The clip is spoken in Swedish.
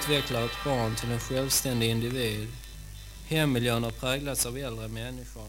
utvecklar ett barn till en självständig individ. Hemmiljön har präglats av äldre människor.